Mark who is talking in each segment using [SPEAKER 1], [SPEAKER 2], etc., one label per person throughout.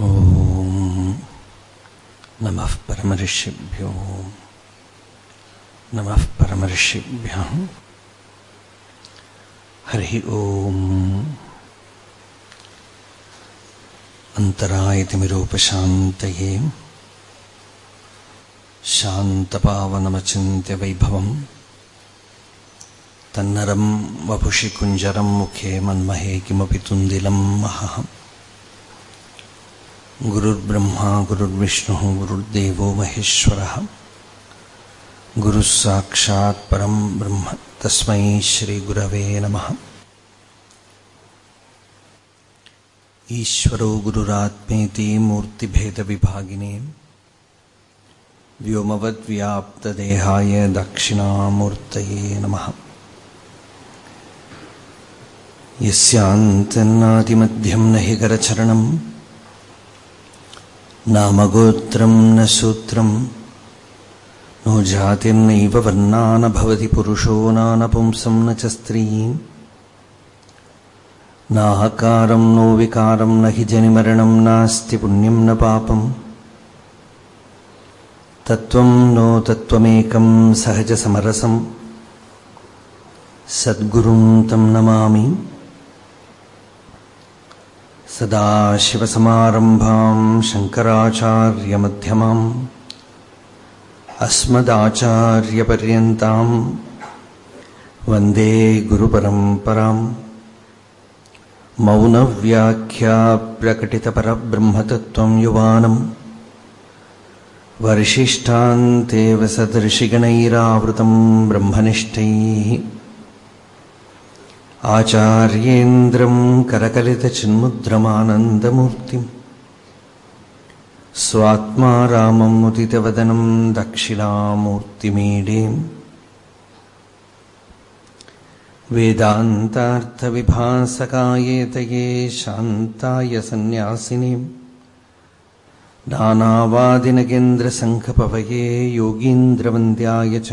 [SPEAKER 1] ॐ नमः परमऋषिभ्यो नमः हरिः ॐ। अन्तरायतिमिरोपशान्तये वैभवम् तन्नरं वपुषि मुखे मन्महे किमपि तुन्दिलं गुरुर्ब्रह्मा, गुरुर्विष्णुः, गुरुर्देवो महेश्वरः। गुरुः साक्षात् परं ब्रह्म, तस्मै श्रीगुरवे नमः। ईश्वरो गुरुरात्मेति मूर्तिभेदविभागिने, व्योमवद्व्याप्तदेहाय दक्षिणामूर्तये नमः। यस्यान्तन्नादिमध्यं न हि करचरणम्। నామగోత్రం న సూత్రం నో జాతిర్నైవ వర్ణానభవతి పురుషో నానపుంసం న చ నాహకారం నో వికారం నహి జనిమరణం నాస్తి పుణ్యం న పాపం తత్వం నో తత్వమేకం సహజ సమరసం సద్గురుం తం నమామి सदाशिवसमारम्भाम् शङ्कराचार्यमध्यमाम् अस्मदाचार्यपर्यन्ताम् वन्दे गुरुपरम्पराम् मौनव्याख्याप्रकटितपरब्रह्मतत्त्वम् युवानम् वर्षिष्ठान्तेवसदर्शिगणैरावृतम् ब्रह्मनिष्ठैः आचार्येन्द्रं करकलितचिन्मुद्रमानन्दमूर्तिम्। स्वात्मा रामं मुदितवदनं दक्षिणामूर्तिमीडेम्। वेदान्तार्थविभासकायेतये शान्ताय सन्न्यासिनीम्। नानावादिनगेन्द्रसङ्खपवये योगीन्द्रवन्द्याय च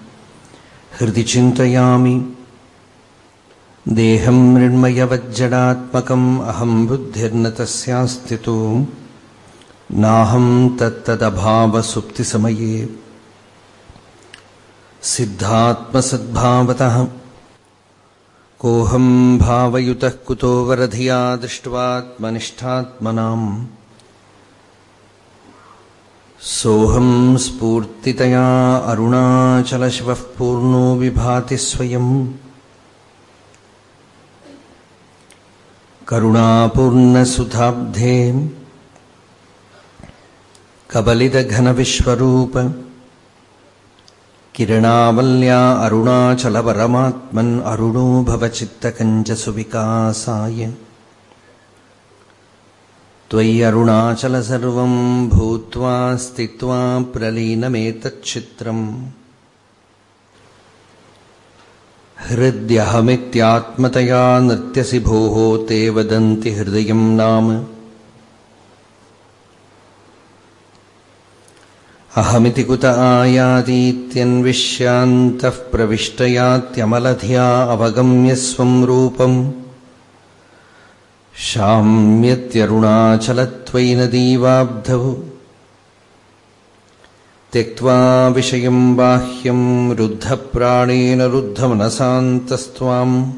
[SPEAKER 1] हृदि चिन्तयामि। देहं मृण्मयवज्जडात्मकम् अहं बुद्धिर्न तस्यास्तितो नाहं तत्तदभावसुप्तिसमये। सिद्धात्मसद्भावतः। कोऽहं भावयुतः कुतो वरधिया दृष्ट्वात्मनिष्ठात्मनाम् सोऽहं स्फूर्तितया अरुणाचलशिवः पूर्णो विभाति स्वयम् करुणापूर्णसुधाब्धे कबलिदघनविश्वरूप किरणावल्या अरुणाचलपरमात्मन् अरुणो भवचित्तकञ्जसुविकासाय त्वय्यरुणाचल सर्वं भूत्वा स्थित्वा प्रलीनमेतच्चित्रम् हृद्यहमित्यात्मतया नृत्यसि भोः ते वदन्ति हृदयं नाम। अहमिति कुत आयातीत्यन्विष्यान्तः प्रविष्टयात्यमलधिया अवगम्य स्वं रूपम् शाम्यत्यरुणाचलत्वयि त्यक्त्वा विषयम् बाह्यम् रुद्धप्राणेन रुद्धमनसान्तस्त्वाम्।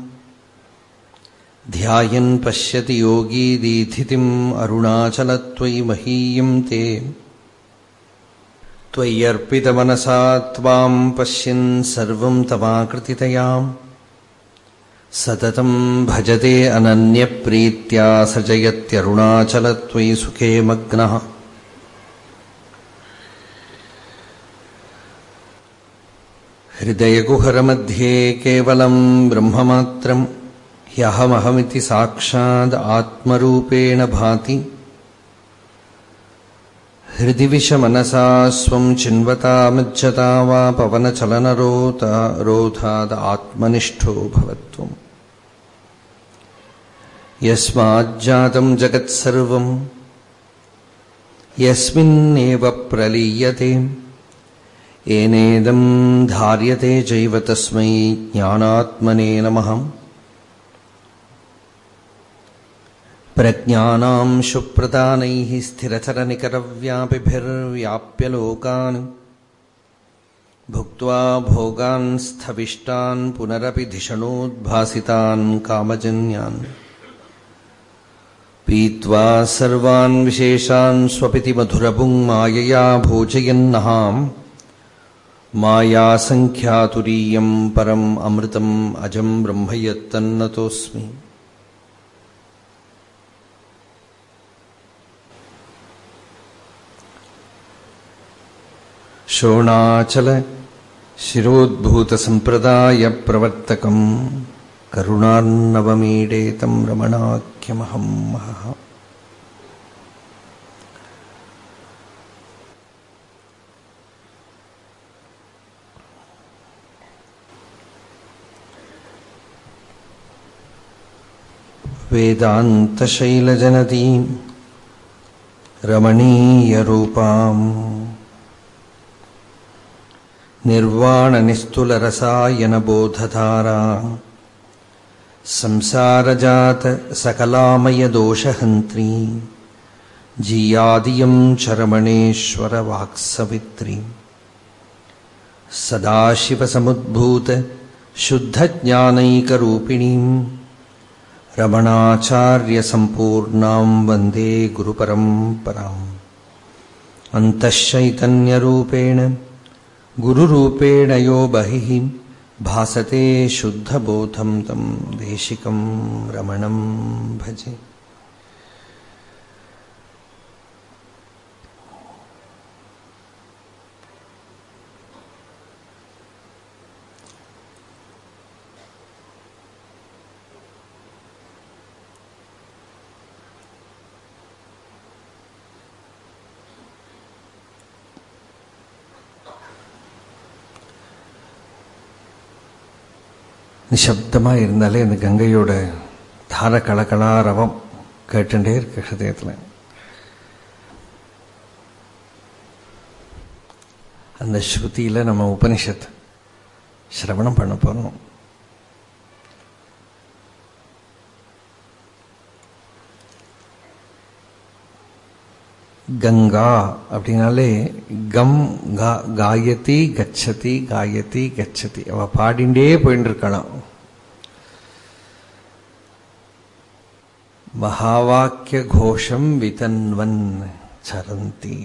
[SPEAKER 1] ध्यायन् पश्यति योगी दीधितिम् अरुणाचलत्वयि महीयम् ते। त्वय्यर्पितमनसा त्वाम् पश्यन् सर्वम् तवाकृतितयाम् सततम् भजते अनन्यप्रीत्या सजयत्यरुणाचलत्वयि सुखे मग्नः। हृदयकुहरमध्ये केवलम् ब्रह्ममात्रम् ह्यहमहमिति साक्षाद् आत्मरूपेण भाति। हृदि विषमनसा स्वम् चिन्वतामज्जता वा पवनचलनरोता रोधाद् आत्मनिष्ठो भवत्वम्। यस्माज्जातम् जगत्सर्वम्। यस्मिन्नेव प्रलीयते। येनेदम् धार्यते चैव तस्मै ज्ञानात्मने नमः। प्रज्ञानाम् शुप्रदानैः स्थिरचरनिकरव्यापिभिर्व्याप्य लोकान्। भुक्त्वा भोगान् स्थविष्टान् पुनरपि धिषणोद्भासितान् कामजन्यान्। पीत्वा सर्वान् विशेषान् स्वपिति मधुरभुङ् मायया भोजयन्नहाम्। मायासङ्ख्यातुरीयम् परम् अमृतम् अजम् ब्रह्म यत्तन्नतोऽस्मि शोणाचल शिरोद्भूतसम्प्रदायप्रवर्तकम् करुणान्नवमीडेतं रमणाख्यमहं महः। वेदान्तशैलजनतीं रमणीयरूपाम् निर्वाणनिस्तुलरसायनबोधधाराम् संसारजातसकलामयदोषहन्त्री जीयादियं चरमणेश्वरवाक्सवित्रीम् सदाशिवसमुद्भूतशुद्धज्ञानैकरूपिणीम् रमणाचार्यसम्पूर्णाम् वन्दे गुरुपरम्पराम्। अन्तःशैतन्यरूपेण गुरुरूपेण यो बहिः। भासते शुद्धबोधं तम देशिकम रमणम भजे। நிசப்தமாக இருந்தாலே அந்த கங்கையோட தார கலகலாரவம் கேட்டுட்டே இருக்கு ஹிருதயத்தில். அந்த ஸ்ருதியில் நம்ம உபனிஷத் சிரவணம் பண்ண போகிறோம் கங்கா அப்படின்னாலே கம் கா காயத்தி கச்சதி காயத்தி கச்சதி. அவ பாடிண்டே போயிட்டு இருக்கலாம் மகாவாக்கிய கோஷம் விதன்வன் சரந்தி.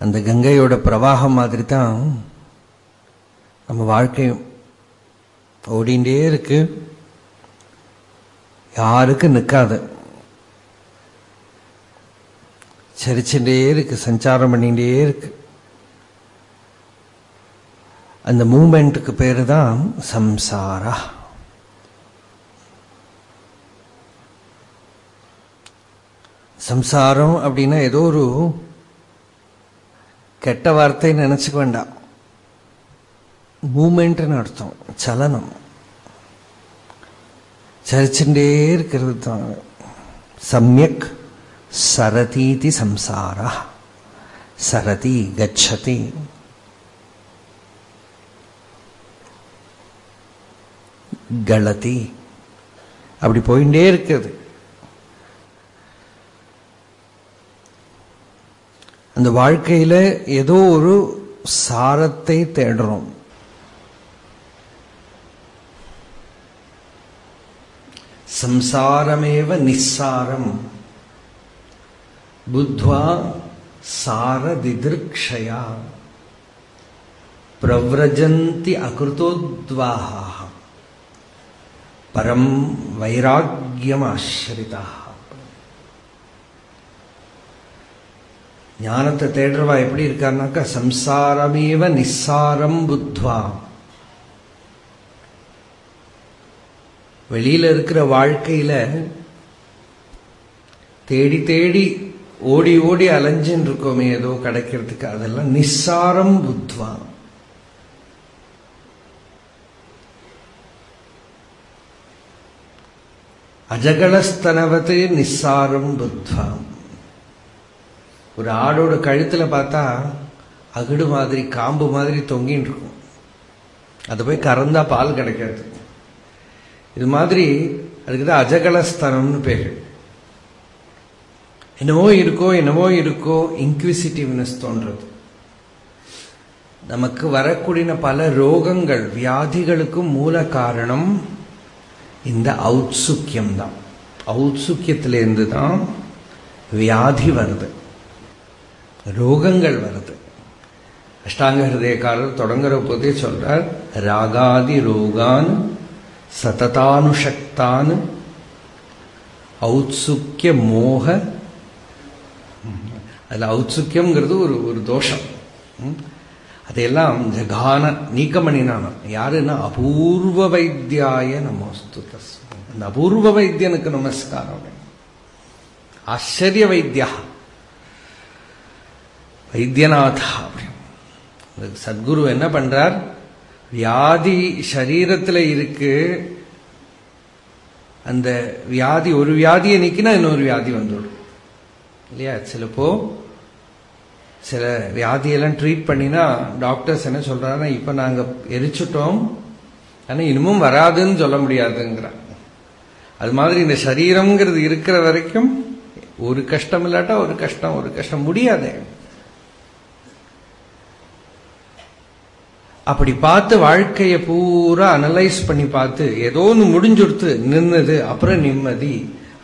[SPEAKER 1] அந்த கங்கையோட பிரவாகம் மாதிரி தான் நம்ம வாழ்க்கை ஓடிண்டே இருக்கு. யாருக்கும் நிற்காது சரிச்சுட்டே இருக்கு சஞ்சாரம் பண்ணிகிட்டே இருக்கு. அந்த மூமெண்ட்டுக்கு பேர் தான் சம்சாரா. சம்சாரம் அப்படின்னா ஏதோ ஒரு கெட்ட வார்த்தை நினைச்சுக்க வேண்டாம். மூமெண்ட்னு அர்த்தம். சலனம். சரிச்சுட்டே இருக்கிறது தான் சமயக் சரதீதி சம்சாரா. சரதி கச்சதி. கலதி. அப்படி போயிட்டே இருக்குது. அந்த வாழ்க்கையில ஏதோ ஒரு சாரத்தை தேடுறோம். சம்சாரமேவ நிஸ்ஸாரம் புத்வா சாரதிதிருக்ஷயா. பிரவ்ரஜந்தி அகிருத்தோத்வாகா பரம் வைராக்கியம் ஆசிரிதா ஞானத்தை தேடுறவா எப்படி இருக்காருனாக்கா சம்சாரமேவ நிஸ்ஸாரம் புத்வா. வெளியில இருக்கிற வாழ்க்கையில தேடி தேடி ஓடி ஓடி அலைஞ்சுன்னு இருக்கோமே ஏதோ கிடைக்கிறதுக்கு. அதெல்லாம் நிஸ்ஸாரம் புத்வா. அஜகலஸ்தனவத்து நிஸ்ஸாரம் புத்வா. ஒரு ஆடோட கழுத்துல பார்த்தா அகுடு மாதிரி காம்பு மாதிரி தொங்கின்னு இருக்கும். அது போய் கறந்தா பால் கிடைக்காது. இது மாதிரி அதுக்கு தான் அஜகலஸ்தனம்னு பேரு. என்னவோ இருக்கோ என்னவோ இருக்கோ இன்க்விசிட்டிவ்னஸ் தோன்றது. நமக்கு வரக்கூடிய பல ரோகங்கள் வியாதிகளுக்கும் மூல காரணம் இந்த ஔத்சுக்கியம் தான் ஔத்சுக்கியத்திலேருந்து தான் வியாதி வருது. ரோகங்கள் வருது. அஷ்டாங்க ஹிருதயக்காரர் தொடங்குற போதே சொல்றார் ராகாதி ரோகான் சததானுஷக்தான் ஔத்சுக்கிய மோக அதில் ஔத்சுக்கியம்ங்கிறது ஒரு ஒரு தோஷம். அதையெல்லாம் ஜகான நீக்கம் பண்ணினான் யாருன்னா அபூர்வ வைத்தியாய நமோஸ்து அந்த அபூர்வ வைத்தியனுக்கு நமஸ்காரம் ஆச்சரிய வைத்தியா. வைத்தியநாதா அப்படின்னு. சத்குரு என்ன பண்றார்? வியாதி சரீரத்தில் இருக்கு. அந்த வியாதி ஒரு வியாதியை நீக்கினா இன்னொரு வியாதி வந்துடும். இல்லையா? சிலப்போ சில வியாதியெல்லாம் ட்ரீட் பண்ணினா டாக்டர்ஸ் என்ன சொல்றாங்கன்னா இப்ப நாங்க எரிச்சுட்டோம். ஆனா இன்னமும் வராதுன்னு சொல்ல முடியாதுங்கிறாங்க. அது மாதிரி இந்த சரீரம்ங்கிறது இருக்கிற வரைக்கும் ஒரு கஷ்டம் இல்லாட்டா ஒரு கஷ்டம் ஒரு கஷ்டம் முடியாதே. அப்படி பார்த்து வாழ்க்கையை பூரா அனலைஸ் பண்ணி பார்த்து ஏதோ ஒன்று முடிஞ்சுடுத்து நின்னது அப்புறம் நிம்மதி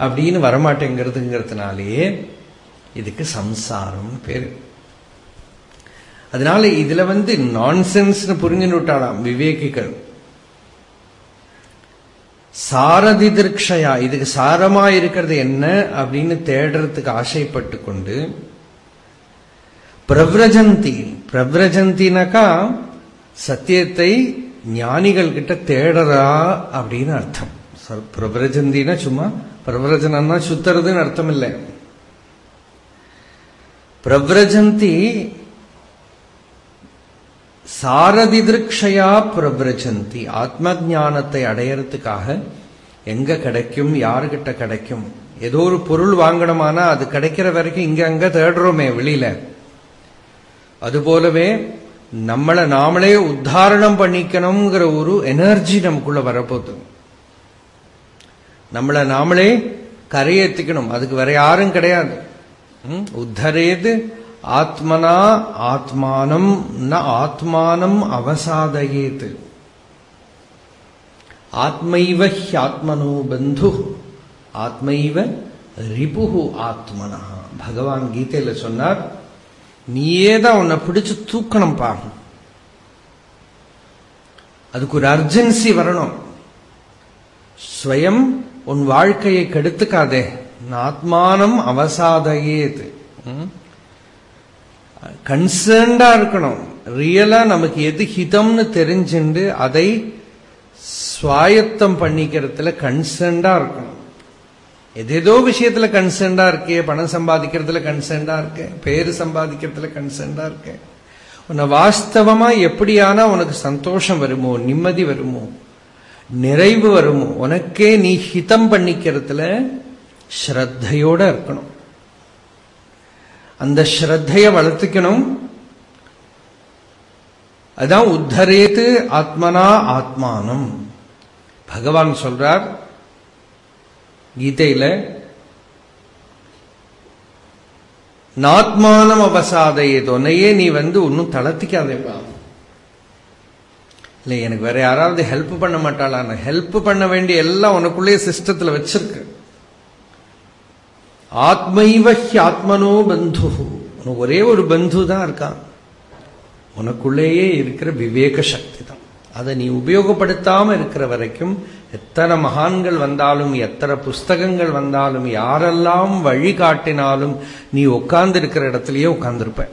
[SPEAKER 1] அப்படின்னு வரமாட்டேங்கிறதுங்கிறதுனாலேயே இதுக்கு சம்சாரம்னு பேரு. அதனால இதுல வந்து நான்சென்ஸ்னு புரிஞ்சுன்னு விட்டாலாம் விவேகிகள். சாரதி திருக்ஷயா இதுக்கு சாரமா இருக்கிறது என்ன அப்படின்னு தேடுறதுக்கு ஆசைப்பட்டு கொண்டு பிரவ்ரஜந்தி பிரவ்ரஜந்தினாக்கா சத்தியத்தை ஞானிகள் கிட்ட தேடறா அப்படின்னு அர்த்தம். பிரபரஜந்தினா சும்மா பிரபரஜனா சுத்துறதுன்னு அர்த்தம் இல்லை பிரபிரஜந்தி சாரதி திருக்ஷயா பிரபிரஜந்தி ஆத்ம ஜானத்தை அடையறதுக்காக எங்க கிடைக்கும் யாருகிட்ட கிடைக்கும் ஏதோ ஒரு பொருள் வாங்கணுமானா அது கிடைக்கிற வரைக்கும் இங்க அங்க தேடுறோமே வெளியில. அது போலவே நம்மளை நாமளே உத்தாரணம் பண்ணிக்கணுங்கிற ஒரு எனர்ஜி நமக்குள்ள வரப்போகுது. நம்மளை நாமளே கரையேற்றிக்கணும் அதுக்கு வேற யாரும் கிடையாது. உத்தரேது ஆத்மனா ஆத்மானம் ந ஆத்மானம் அவசாதையேது. ஆத்மைவ ஹியாத்மனோ பந்து. ஆத்மைவ ரிபு ஆத்மனா. பகவான் கீதையில சொன்னார் நீயே தான் உன்னை பிடிச்சு தூக்கணும்பா. அதுக்கு ஒரு அர்ஜென்சி வரணும். ஸ்வயம் உன் வாழ்க்கையை கெடுத்துக்காதே. ஆத்மானம் அவசாதையேது. கன்சர்ன்டா இருக்கணும். ரியலா நமக்கு எது ஹிதம்னு தெரிஞ்சுண்டு அதை சுவாயத்தம் பண்ணிக்கிறதுல கன்சர்ன்டா இருக்கணும். எதேதோ விஷயத்துல கன்சர்ன்டா இருக்கே பணம் சம்பாதிக்கிறதுல கன்சர்ன்டா இருக்கேன் பேரு சம்பாதிக்கிறதுல கன்சர்ன்டா இருக்கேன் உன்னை வாஸ்தவமா எப்படியானா உனக்கு சந்தோஷம் வருமோ நிம்மதி வருமோ நிறைவு வருமோ உனக்கே நீ ஹிதம் பண்ணிக்கிறதுல ஸ்ரத்தையோட இருக்கணும். அந்த ஸ்ரத்தைய வளர்த்துக்கணும். அதான் உத்தரேத்து ஆத்மனா ஆத்மானம். பகவான் சொல்றார் கீதையில நாத்மானம் அவசாதையே தொன்னையே நீ வந்து ஒன்னும் தளர்த்திக்காதேப்பா. இல்லை எனக்கு வேற யாராவது ஹெல்ப் பண்ண மாட்டாளா? ஹெல்ப் பண்ண வேண்டிய எல்லாம் உனக்குள்ளேயே சிஸ்டத்துல வச்சிருக்கு. ஆத்மைவ ஆத்மனோ பந்து உனக்கு ஒரே ஒரு பந்து தான் இருக்கான். உனக்குள்ளேயே இருக்கிற விவேக சக்தி தான். அதை நீ உபயோகப்படுத்தாம இருக்கிற வரைக்கும் எத்தனை மகான்கள் வந்தாலும் எத்தனை புஸ்தகங்கள் வந்தாலும் யாரெல்லாம் வழிகாட்டினாலும் நீ உட்கார்ந்து இருக்கிற இடத்துலயே உட்கார்ந்துருப்ப.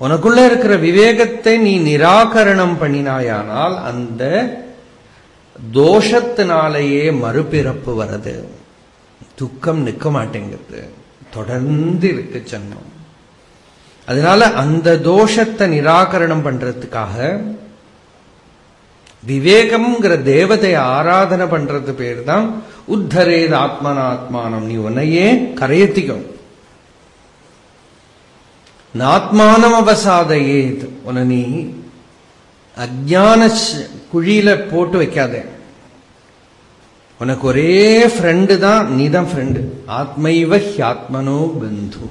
[SPEAKER 1] உனக்குள்ள இருக்கிற விவேகத்தை நீ நிராகரணம் பண்ணினாயானால் அந்த தோஷத்தினாலேயே மறுபிறப்பு வருது துக்கம் நிற்க மாட்டேங்கிறது தொடர்ந்து இருக்கு ஜன்மம். அதனால அந்த தோஷத்தை நிராகரணம் பண்றதுக்காக விவேகம்ங்கிற தேவதையை ஆராதனை பண்றது பேர் தான் உத்தரேது ஆத்மனாத்மானம். நீ உன்னையே கரையத்திக்கும். நாத்மானம் அவசாதையேத் உன நீ அஜான குழியில போட்டு வைக்காதே. உனக்கு ஒரே ஃப்ரெண்டு தான் நீ தான் ஃப்ரெண்டு ஆத்மைவ ஹியாத்மனோ பந்து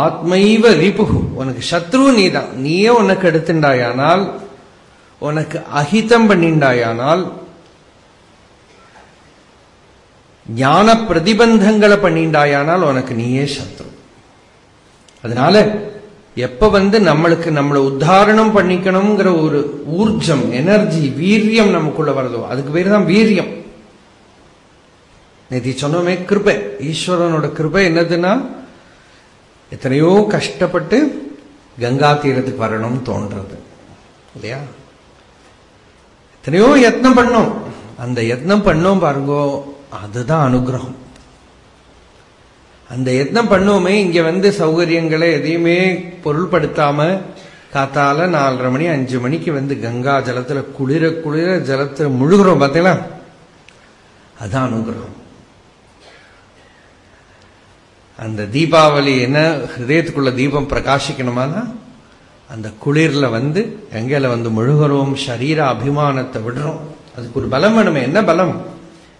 [SPEAKER 1] ஆத்மைவ ரிபுகு உனக்கு சத்ரு நீதான். நீயே உனக்கு எடுத்துண்டாயானால் உனக்கு அஹிதம் பண்ணிண்டாயானால் ஞான பிரதிபந்தங்களை பண்ணிண்டாயானால் உனக்கு நீயே சத்ரு. அதனால எப்ப வந்து நம்மளுக்கு நம்மளை உத்தாரணம் பண்ணிக்கணுங்கிற ஒரு ஊர்ஜம் எனர்ஜி வீரியம் நமக்குள்ள வருதோ அதுக்கு பேர் தான் வீரியம். நேத்தி சொன்னோமே கிருபை ஈஸ்வரனோட கிருபை என்னதுன்னா எத்தனையோ கஷ்டப்பட்டு கங்கா தீரத்துக்கு வரணும்னு தோன்றது. இல்லையா? எத்தனையோ யத்னம் பண்ணோம். அந்த யத்னம் பண்ணோம் பாருங்கோ அதுதான் அனுகிரகம். அந்த யத்னம் பண்ணோமே இங்க வந்து சௌகரியங்களை எதையுமே பொருள்படுத்தாம காத்தால நாலரை மணி அஞ்சு மணிக்கு வந்து கங்கா ஜலத்துல குளிர குளிர ஜலத்துல முழுகிறோம் பார்த்தீங்களா? அதான் அனுகிரகம். அந்த தீபாவளி என்ன ஹிருதயத்துக்குள்ள தீபம் பிரகாசிக்கணுமானா? அந்த குளிர்ல வந்து எங்கேல வந்து முழுகிறோம் சரீர அபிமானத்தை விடுறோம். அதுக்கு ஒரு பலம் வேணுமே. என்ன பலம்?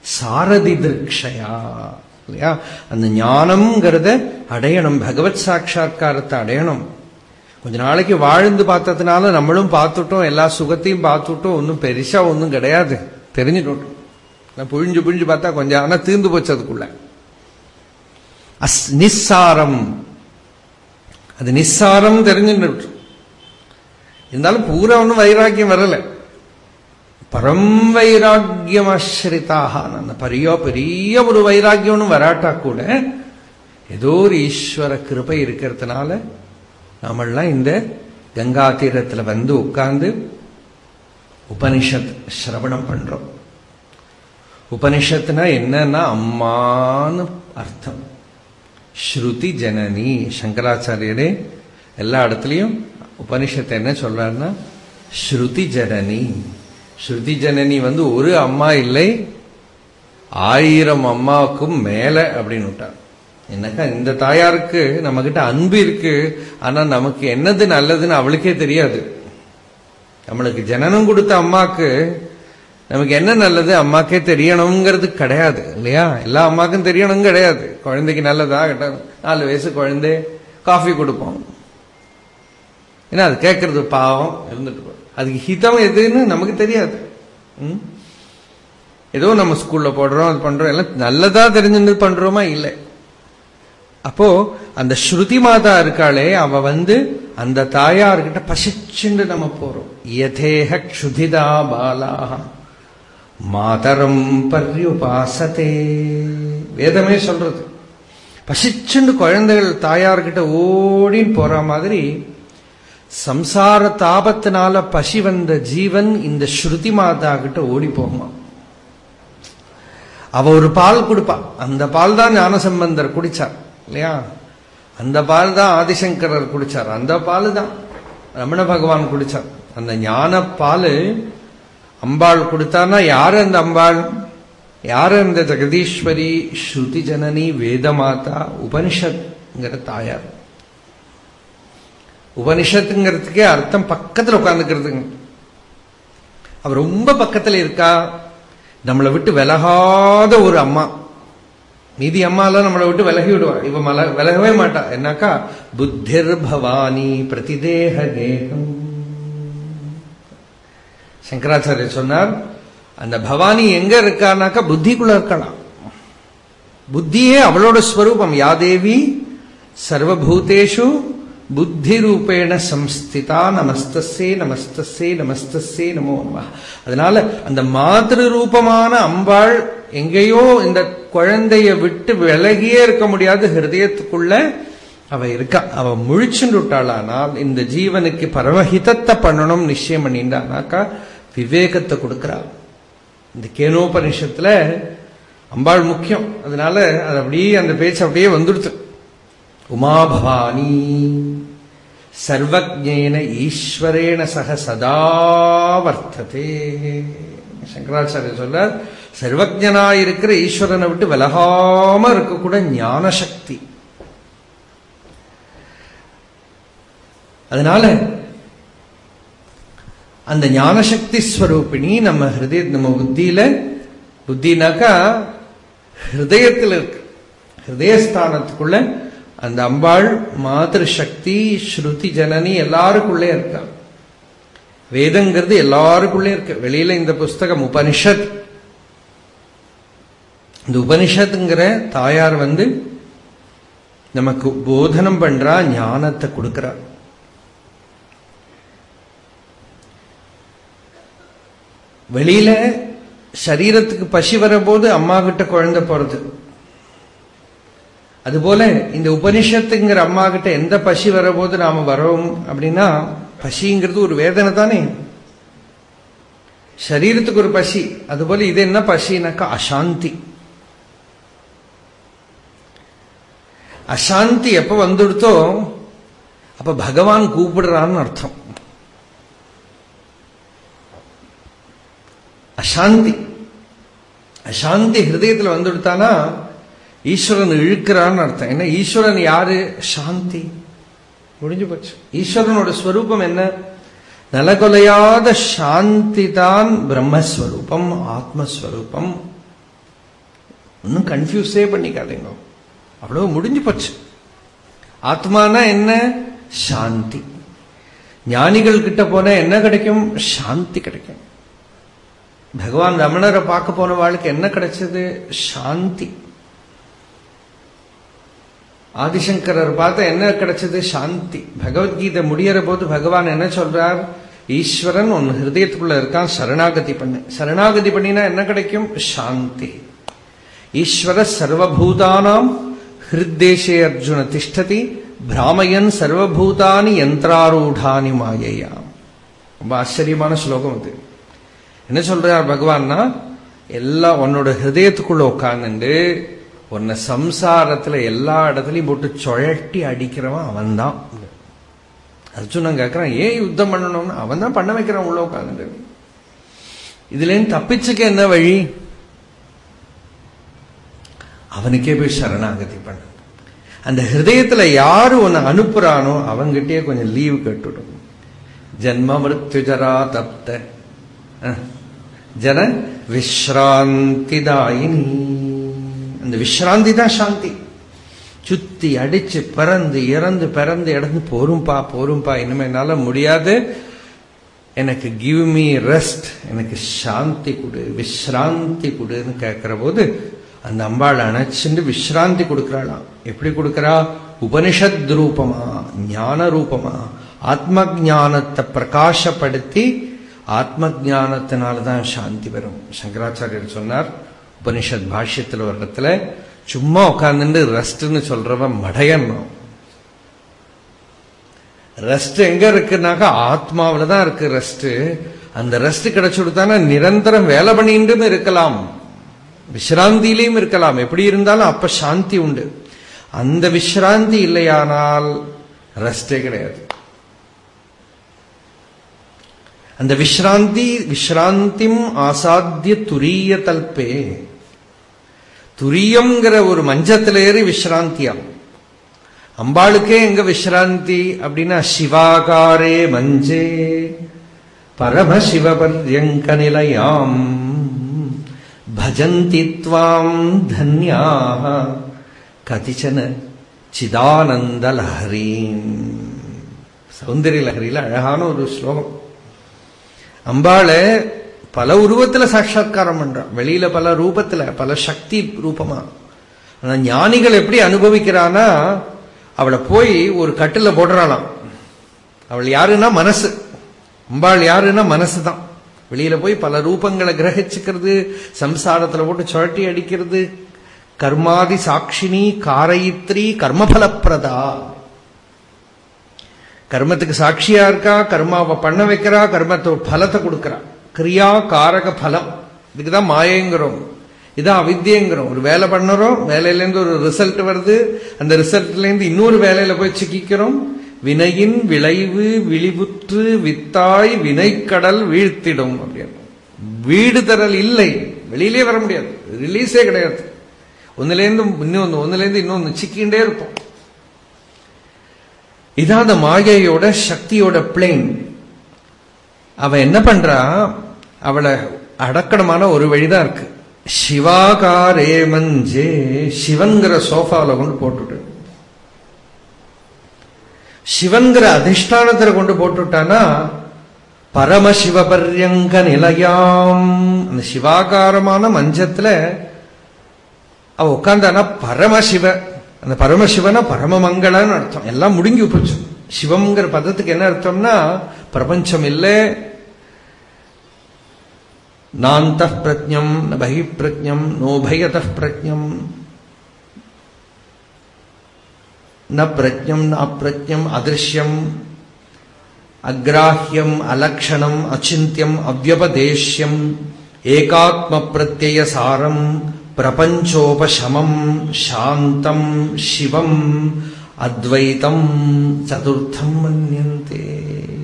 [SPEAKER 1] சாரதி திருக்ஷயா. இல்லையா? அந்த ஞானம்ங்கிறத அடையணும். பகவத் சாட்சா்காரத்தை அடையணும். கொஞ்ச நாளைக்கு வாழ்ந்து பார்த்ததுனால நம்மளும் பார்த்துட்டோம் எல்லா சுகத்தையும் பார்த்துட்டோம். ஒன்றும் பெருசா ஒன்றும் கிடையாது. தெரிஞ்சுட்டோம். புழிஞ்சு புழிஞ்சு பார்த்தா கொஞ்சம் ஆனால் தீர்ந்து போச்சு அதுக்குள்ள. அஸ் நிஸ்ஸாரம். அது நிஸ்ஸாரம் தெரிஞ்சுட்டு இருந்தாலும் பூரா ஒன்றும் வைராக்கியம் வரல. பரம் வைராக்கியமாசிரிதாக அந்த பெரிய பெரிய ஒரு வைராக்கியம் ஒன்றும் வராட்டா கூட ஏதோ ஒரு ஈஸ்வர கிருபை இருக்கிறதுனால நாமெல்லாம் இந்த கங்கா தீரத்தில் வந்து உட்கார்ந்து உபனிஷத் சிரவணம் பண்றோம். உபனிஷத்துனா என்னன்னா அம்மான்னு அர்த்தம். ஸ்ருதி ஜனனி. சங்கராச்சாரியரே எல்லா இடத்துலையும் உபனிஷத்தை என்ன சொல்றாருன்னா ஸ்ருதி ஜனனி. ஸ்ருதி ஜனனி வந்து ஒரு அம்மா இல்லை ஆயிரம் அம்மாவுக்கும் மேல அப்படின்னு விட்டார். என்னக்கா இந்த தாயாருக்கு நம்ம கிட்ட அன்பு இருக்கு ஆனா நமக்கு என்னது நல்லதுன்னு அவளுக்கே தெரியாது. நம்மளுக்கு ஜனனம் கொடுத்த அம்மாக்கு நமக்கு என்ன நல்லது அம்மாக்கே தெரியணுங்கிறது கிடையாது இல்லையா? எல்லா அம்மாக்கும் தெரியணும் கிடையாது. குழந்தைக்கு நல்லதா கிட்ட நாலு வயசு குழந்தை காஃபி கொடுப்போம். ஏன்னா அது கேட்கறது பாவம் இருந்துட்டு அதுக்கு ஹிதம் எதுன்னு நமக்கு தெரியாது. ஏதோ நம்ம ஸ்கூல்ல போடுறோம் அது பண்றோம் எல்லாம் நல்லதா தெரிஞ்சுட்டு பண்றோமா? இல்லை. அப்போ அந்த ஸ்ருதி மாதா இருக்காளே அவ வந்து அந்த தாயார்கிட்ட பசிச்சுண்டு நம்ம போறோம். யதேக க்ஷுதிதா பாலாக மாதரம் பர்யுபாசத்தே வேதமே சொல்றது. பசிச்சுண்டு குழந்தைகள் தாயார்கிட்ட ஓடின்னு போற மாதிரி சம்சார தாபத்தினால பசி வந்த ஜீவன் இந்த ஸ்ருதி மாதா கிட்ட ஓடி போகுமா? அவ ஒரு பால் கொடுப்பா. அந்த பால் தான் ஞானசம்பந்தர் குடிச்சார் இல்லையா? அந்த பால் தான் ஆதிசங்கரர் குடிச்சார். அந்த பால் தான் ரமண பகவான் குடிச்சார். அந்த ஞான பால் அம்பாள் கொடுத்தான்னா யாரு அந்த அம்பாள்? யாரு அந்த ஜெகதீஸ்வரி ஸ்ருதி ஜனனி வேதமாதா உபனிஷத்ங்கிற தாயார். உபனிஷத்துங்கிறதுக்கே அர்த்தம் பக்கத்தில் உட்காந்துக்கிறதுங்க அவ ரொம்ப பக்கத்தில் இருக்கா? நம்மளை விட்டு விலகாத ஒரு அம்மா. மீதி அம்மாலாம் நம்மளை விட்டு விலகி விடுவா. இவ மல விலகவே மாட்டா. என்னக்கா? புத்திர் பவானி பிரதிதேக தேகம். சங்கராச்சாரியர் சொன்னார் அந்த பவானி எங்க இருக்கானாக்கா? புத்திக்குள்ள இருக்கலாம். புத்தியே அவளோட ஸ்வரூபம். யாதேவி சர்வபூதேஷு புத்தி ரூபேண சம்ஸ்திதா நமஸ்தஸே நமஸ்தஸே நமஸ்தஸ்ஸே நமோ நம அதனால அந்த மாதிரி ரூபமான அம்பாள் எங்கேயோ இந்த குழந்தைய விட்டு விலகியே இருக்க முடியாது ஹிருதயத்துக்குள்ள அவ இருக்கா. அவ முழிச்சுட்டாளானால் இந்த ஜீவனுக்கு பரமஹிதத்தை பண்ணணும் நிச்சயம் பண்ணிட்டானாக்கா விவேகத்தை கொடுக்கிறா. இந்த கேனோபனிஷத்துல அம்பாள் முக்கியம். அதனால அது அப்படியே அந்த பேச்சு அப்படியே வந்துடுத்து உமாபவானி சர்வஜேன ஈஸ்வரேன சக சதா வர்த்ததே. சங்கராச்சாரிய சொல்ல சர்வஜனாயிருக்கிற ஈஸ்வரனை விட்டு விலகாம இருக்கக்கூட ஞான சக்தி அதனால அந்த ஞானசக்தி ஸ்வரூபிணி நம்ம ஹிருதய நம்ம புத்தியில புத்தினாக்கா ஹிருதயத்தில் இருக்கு ஹிருதயஸ்தானத்துக்குள்ள அந்த அம்பாள் மாதிரி சக்தி ஸ்ருதி ஜனனி எல்லாருக்குள்ளே இருக்கா? வேதங்கிறது எல்லாருக்குள்ளே இருக்கு. வெளியில இந்த புஸ்தகம் உபனிஷத். இந்த உபனிஷத்துங்கிற தாயார் வந்து நமக்கு போதனம் பண்றா ஞானத்தை கொடுக்கிறா. வெளியில சரீரத்துக்கு பசி வரபோது அம்மா கிட்ட குழந்தை போறது அதுபோல இந்த உபனிஷத்துங்கிற அம்மா கிட்ட எந்த பசி வரபோது நாம வரோம் அப்படின்னா பசிங்கிறது ஒரு வேதனை தானே? சரீரத்துக்கு ஒரு பசி. அதுபோல இது என்ன பசினாக்கா? அசாந்தி. அசாந்தி எப்ப வந்துடுத்தோ அப்ப பகவான் கூப்பிடுறான்னு அர்த்தம். அசாந்தி. அசாந்தி ஹிருதயத்தில் வந்துடுத்தானா? ஈஸ்வரன் இழுக்கிறான்னு அர்த்தம். என்ன ஈஸ்வரன் யாரு? சாந்தி. முடிஞ்சு போச்சு. ஈஸ்வரனோட ஸ்வரூபம் என்ன? நலகொலையாத சாந்தி தான் பிரம்மஸ்வரூபம் ஆத்மஸ்வரூபம். ஒன்னும் கன்ஃபியூஸே பண்ணிக்காதீங்க. அவ்வளவு முடிஞ்சு போச்சு. ஆத்மானா என்ன? சாந்தி. ஞானிகள் கிட்ட போன என்ன கிடைக்கும்? சாந்தி கிடைக்கும். பகவான் ரமணரை பார்க்க போன வாழ்க்கை என்ன கிடைச்சது? சாந்தி. ஆதிசங்கரர் பார்த்தா என்ன கிடைச்சது? சாந்தி. பகவத்கீதை முடியற போது பகவான் என்ன சொல்றார்? ஈஸ்வரன் உன் ஹிருதயத்துக்குள்ள இருக்கான் சரணாகதி பண்ணு. சரணாகதி பண்ணினா என்ன கிடைக்கும்? சாந்தி. ஈஸ்வர சர்வபூதானாம் ஹிருத்தேசே அர்ஜுன திஷ்டதி பிராமயன் சர்வபூதானி யந்திராரூடானி மாயையாம். ரொம்ப ஆச்சரியமான ஸ்லோகம் அது. என்ன சொல்றார் பகவான்னா எல்லாம் உன்னோட ஹிருதயத்துக்குள்ள உட்காந்துண்டு உன்னை சம்சாரத்துல எல்லா இடத்துலயும் போட்டு சுழட்டி அடிக்கிறவன் அவன் தான் அர்ஜுனன் கேட்கறான் ஏன் யுத்தம் பண்ணணும்னு? அவன் தான் பண்ண வைக்கிறான் உள்ள உட்காந்துட்டு இதுல தப்பிச்சுக்க என்ன வழி? அவனுக்கே போய் சரணாகதி பண்ண. அந்த ஹிருதயத்துல யாரு உன்னை அனுப்புறானோ அவங்கிட்டயே கொஞ்சம் லீவு கட்டுடும் ஜன்ம மிருத்யுஜரா தப்த. ஜன விஸ்ராந்திதாயினி அந்த விஸ்ராந்தி தான் சாந்தி. சுத்தி அடிச்சு பிறந்து இறந்து பிறந்து இடந்து போரும்பா போரும்பா இனிமே என்னால முடியாது. எனக்கு கிவ் மீ ரெஸ்ட் எனக்கு சாந்தி கொடு விஸ்ராந்தி கொடுன்னு கேட்கிற போது அந்த அம்பாள் அணைச்சுண்டு விஸ்ராந்தி கொடுக்கிறாளாம். எப்படி கொடுக்கறா? உபனிஷத் ரூபமா ஞான ரூபமா ஆத்ம ஞானத்தை பிரகாசப்படுத்தி ஆத்ம ஜானத்தினால்தான் சாந்தி வரும். சங்கராச்சாரியர் சொன்னார் உபனிஷத் பாஷ்யத்தில் ஒரு இடத்துல சும்மா உட்கார்ந்துட்டு ரெஸ்ட்னு சொல்றவன் மடையணும் ரெஸ்ட் எங்க இருக்குனாக்கா ஆத்மாவில தான் இருக்கு ரெஸ்ட் அந்த ரெஸ்ட் கிடைச்சுடுத்தானா நிரந்தரம் வேலை பண்ணிட்டும் இருக்கலாம். விசிராந்தியிலையும் இருக்கலாம். எப்படி இருந்தாலும் அப்ப சாந்தி உண்டு. அந்த விசிராந்தி இல்லையானால் ரெஸ்டே கிடையாது. அந்த விசிராந்தி விஸ்ராந்திம் ஆசாத்திய துரிய தல்பே துரியம்ங்கிற ஒரு மஞ்சத்தில் ஏறி விஸ்ராந்தியாம் அம்பாளுக்கே எங்க விஸ்ராந்தி அப்படின்னா சிவாகாரே மஞ்சே பரமசிவபர்யங்க நிலையாம் பஜந்தி துவாம் தன்யாக கதிச்சன சிதானந்த லஹரீம். சௌந்தரிய லஹரியில அழகான ஒரு ஸ்லோகம். அம்பாளை பல உருவத்துல சாட்சா்காரம் பண்றான். வெளியில பல ரூபத்துல பல சக்தி ரூபமா. ஆனா ஞானிகள் எப்படி அனுபவிக்கிறானா அவளை போய் ஒரு கட்டில போடுறாளாம். அவள் யாருன்னா மனசு. அம்பாள் யாருன்னா மனசு தான் வெளியில போய் பல ரூபங்களை கிரகிச்சுக்கிறது சம்சாரத்துல போட்டு சுழட்டி அடிக்கிறது. கர்மாதி சாட்சினி காரயித்ரி கர்மபலப்பிரதா. கர்மத்துக்கு சாட்சியா இருக்கா? கர்மாவை பண்ண வைக்கிறா? கர்மத்தை பலத்தை கொடுக்கறா. கிரியா காரக பலம் இதுக்குதான் மாயங்கிறோம். இதான் அவித்தியங்கிறோம் ஒரு வேலை பண்ணுறோம் வேலையிலேருந்து ஒரு ரிசல்ட் வருது. அந்த ரிசல்ட்லேருந்து இன்னொரு வேலையில போய் சிக்கிக்கிறோம். வினையின் விளைவு விழிவுற்று வித்தாய் வினைக்கடல் வீழ்த்திடும் அப்படின்னு. வீடு தரல் இல்லை. வெளியிலே வர முடியாது. ரிலீஸே கிடையாது. ஒன்னுலேருந்து இன்னொன்று ஒன்னுலேருந்து இன்னொன்று சிக்கிண்டே இருப்போம். இதான் அந்த மாயையோட சக்தியோட பிளேன் அவன் என்ன பண்றா? அவளை அடக்கணமான ஒரு வழிதான் இருக்கு. சிவாகாரே மஞ்சே சிவன்கிற சோஃபாவில் கொண்டு போட்டுட்டு. சிவன்கிற அதிஷ்டானத்தில் கொண்டு போட்டுட்டானா? பரமசிவபர்யங்க நிலையாம். அந்த சிவாகாரமான மஞ்சத்துல அவ உட்கார்ந்தானா? பரமசிவ. அந்த பரமசிவனா பரமமங்களான்னு அர்த்தம். எல்லாம் முடுங்கி போச்சு. சிவம்ங்கிற பதத்துக்கு என்ன அர்த்தம்னா பிரபஞ்சம் இல்லை नात प्रज्ञम् न बहि प्रज्ञम् नोभयतः प्रज्ञम् न प्रज्ञम् न अप्रज्ञम् अदृश्यम्, अग्राह्यम्, अलक्षणम्, अचिन्त्यम्, अव्यपदेश्यम्, एकात्मप्रत्ययसारम्, प्रपञ्चोपशमम्, शान्तम्, शिवम्, अद्वैतम्, चतुर्थम् मन्यन्ते।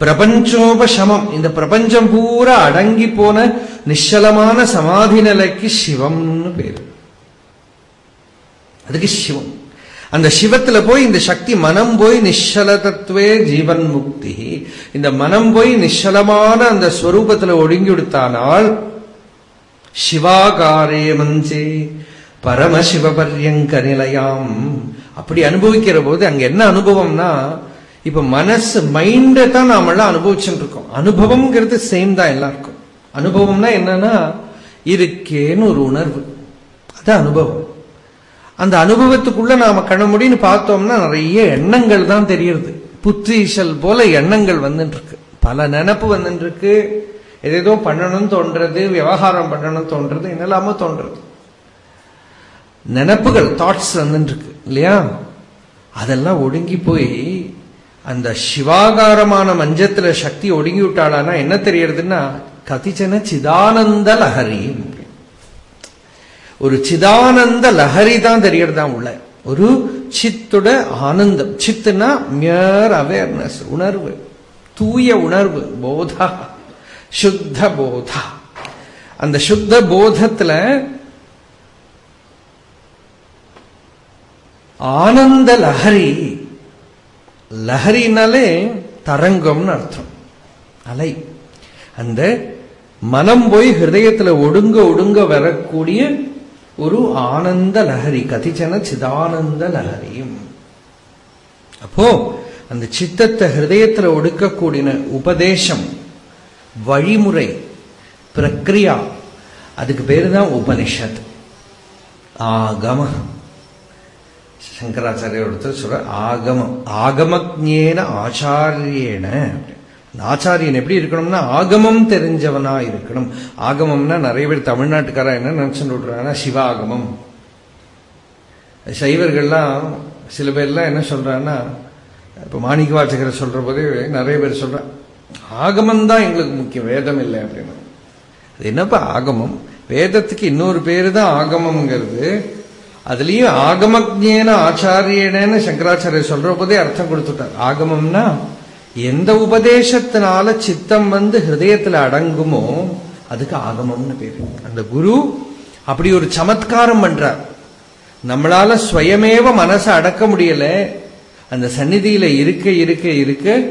[SPEAKER 1] பிரபஞ்சோபசமம். இந்த பிரபஞ்சம் பூரா அடங்கி போன நிச்சலமான சமாதி நிலைக்கு சிவம்னு பேரு. அதுக்கு சிவம். அந்த சிவத்துல போய் இந்த சக்தி மனம் போய் நிச்சல தத்துவே ஜீவன் முக்தி. இந்த மனம் போய் நிச்சலமான அந்த ஸ்வரூபத்துல ஒடுங்கி விடுத்தானால் சிவாகாரே மஞ்சே பரமசிவபர்யங்க நிலையாம். அப்படி அனுபவிக்கிற போது அங்க என்ன அனுபவம்னா இப்ப மனசு மைண்டை தான் நாமெல்லாம் அனுபவிச்சுட்டு இருக்கோம். அனுபவம்ங்கிறது சேம் தான் எல்லாருக்கும். அனுபவம்னா என்னன்னா இருக்கேன்னு ஒரு உணர்வு. அது அனுபவம். அந்த அனுபவத்துக்குள்ள நாம கண்ணமுடின்னு பார்த்தோம்னா நிறைய எண்ணங்கள் தான் தெரியுது புத்திசல் போல எண்ணங்கள் வந்துட்டு இருக்கு பல நினப்பு வந்துட்டு இருக்கு எதேதோ பண்ணணும்னு தோன்றது விவகாரம் பண்ணணும்னு தோன்றது என்னெல்லாமோ தோன்றது. நினப்புகள் தாட்ஸ் வந்துட்டு இருக்கு இல்லையா? அதெல்லாம் ஒடுங்கி போய் அந்த சிவாகாரமான மஞ்சத்துல சக்தி ஒடுங்கி விட்டாளானா என்ன தெரியறதுன்னா கதிச்சன சிதானந்த லஹரி. ஒரு சிதானந்த லஹரி தான் தெரியறதா உள்ள. ஒரு சித்துட ஆனந்தம். சித்துனா மியர் அவேர்னஸ் உணர்வு. தூய உணர்வு போதா. சுத்த போதா. அந்த சுத்த போதத்துல ஆனந்த லஹரி லஹரினாலே தரங்கம்னு அர்த்தம். அலை. அந்த மனம் போய் ஹிருதயத்துல ஒடுங்க ஒடுங்க வரக்கூடிய ஒரு ஆனந்த லஹரி கதிச்சன சிதானந்த லஹரியும். அப்போ அந்த சித்தத்தை ஹிருதயத்துல ஒடுக்கக்கூடிய உபதேசம் வழிமுறை பிரக்ரியா அதுக்கு பேரு தான் உபனிஷத். ஆகம. சங்கராச்சாரியர் ஒருத்தர் சொல்ற ஆகமம் ஆகமஜேன ஆச்சாரியேன. ஆச்சாரியன் எப்படி இருக்கணும்னா ஆகமம் தெரிஞ்சவனா இருக்கணும். ஆகமம்னா நிறைய பேர் தமிழ்நாட்டுக்காரா என்ன நினைச்சுட்டு விடுறாங்கன்னா சிவாகமம். சைவர்கள்லாம் சில பேர்லாம் என்ன சொல்றான்னா இப்ப மாணிக்க வாசகரை சொல்ற போதே நிறைய பேர் சொல்றான் ஆகமம் தான் எங்களுக்கு முக்கியம் வேதம் இல்லை அப்படின்னு. அது என்னப்பா ஆகமம்? வேதத்துக்கு இன்னொரு பேரு தான் ஆகமம்ங்கிறது. அதுலயும் ஆகமஜேன ஆச்சாரியனு சங்கராச்சாரியர் சொல்ற போதே அர்த்தம் கொடுத்துட்டார். ஆகமம்னா எந்த உபதேசத்தினால சித்தம் வந்து ஹிருதயத்துல அடங்குமோ அதுக்கு ஆகமம்னு பேரு. அந்த குரு அப்படி ஒரு சமத்காரம் பண்றார். நம்மளால சுயமேவ மனசை அடக்க முடியல. அந்த சந்நிதியில இருக்க இருக்க இருக்க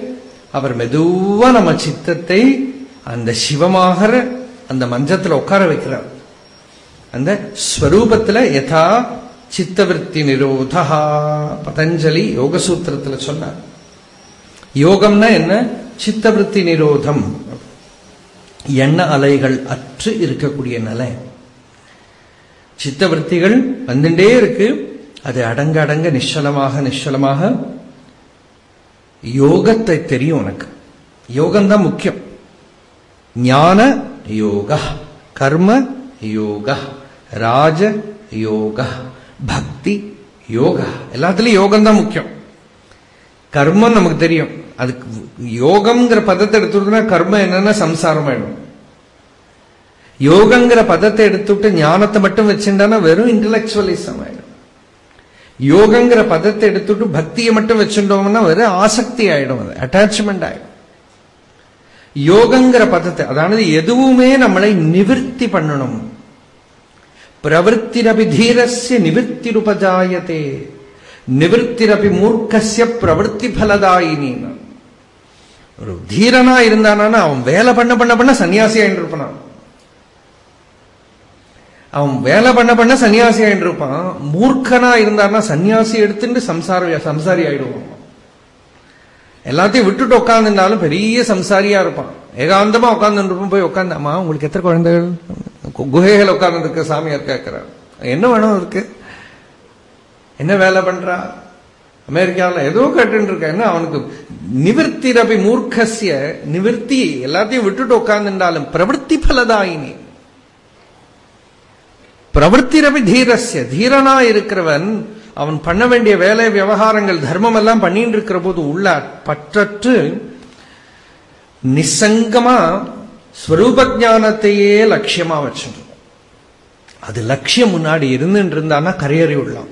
[SPEAKER 1] அவர் மெதுவா நம்ம சித்தத்தை அந்த சிவமாகற அந்த மஞ்சத்துல உட்கார வைக்கிறார். அந்த ஸ்வரூபத்துல யதா சித்தவருத்தி நிரோதா பதஞ்சலி யோகசூத்திரத்தில் சொன்னார். யோகம்னா என்ன? சித்தவருத்தி நிரோதம் எண்ண அலைகள் அற்று இருக்கக்கூடிய நிலை. சித்தவருத்திகள் வந்துட்டே இருக்கு. அது அடங்க அடங்க நிச்சலமாக நிச்சலமாக யோகத்தை தெரியும் உனக்கு. யோகம்தான் முக்கியம். ஞான யோக கர்ம யோக ராஜ யோகா. பக்தி யோகா. எல்லாத்துலயும் யோகம் தான் முக்கியம். கர்மம் நமக்கு தெரியும். அதுக்கு யோகம்ங்கிற பதத்தை எடுத்துட்டோம்னா கர்மம் என்னன்னா சம்சாரம் ஆயிடும். யோகங்கிற பதத்தை எடுத்துட்டு ஞானத்தை மட்டும் வச்சுட்டானா வெறும் இன்டலெக்சுவலிசம் ஆயிடும். யோகங்கிற பதத்தை எடுத்துட்டு பக்தியை மட்டும் வச்சுட்டோம்னா வெறும் ஆசக்தி ஆயிடும் அது அட்டாச்மெண்ட் ஆயிடும். யோகங்கிற பதத்தை அதாவது எதுவுமே நம்மளை நிவர்த்தி பண்ணணும். பிரவருத்திரபி தீரஸ்ய நிவிற்த்திருபஜாயத்தே நிவிற்த்திரபி மூர்க்கசிய பிரவருத்தி பலதாயினி ஒரு தீரனா இருந்தானா அவன் வேலை பண்ண பண்ண பண்ண சன்னியாசி ஆயிட்டு இருப்பான் அவன் வேலை பண்ண பண்ண சன்னியாசி ஆயிட்டு இருப்பான் மூர்க்கனா இருந்தான்னா சன்னியாசி எடுத்துட்டு சம்சார சம்சாரி ஆயிடுவான் எல்லாத்தையும் விட்டுட்டு உட்காந்துருந்தாலும் பெரிய சம்சாரியா இருப்பான் ஏகாந்தமா உட்கார்ந்து போய் உட்காந்து அம்மா உங்களுக்கு எத்தனை குழந்தைகள் குகைகள் உட்கார்ந்துருக்க சாமியார் கேட்கிறார். என்ன வேணும் இருக்கு என்ன வேலை பண்றா? அமெரிக்காவில் ஏதோ கட்டுன்னு இருக்கா என்ன அவனுக்கு? நிவர்த்தி ரபி மூர்க்கசிய நிவர்த்தி எல்லாத்தையும் விட்டுட்டு உட்கார்ந்துட்டாலும் பிரவருத்தி பலதாயினி. பிரவருத்தி ரபி தீரஸ்ய தீரனா இருக்கிறவன் அவன் பண்ண வேண்டிய வேலை விவகாரங்கள் தர்மம் எல்லாம் பண்ணிட்டு இருக்கிற போது உள்ள பற்றற்று நிசங்கமா ஸ்வரூப ஜானத்தையே லட்சியமா வச்சுட்டு அது லட்சியம் முன்னாடி இருந்துட்டு இருந்தான்னா கரையறி விடலாம்